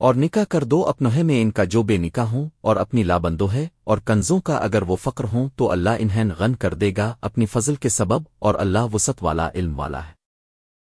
اور نکاح کر دو اپنوہے میں ان کا جو بے نکاح ہوں اور اپنی لابندو ہے اور کنزوں کا اگر وہ فقر ہوں تو اللہ انہیں غن کر دے گا اپنی فضل کے سبب اور اللہ وسط والا علم والا ہے۔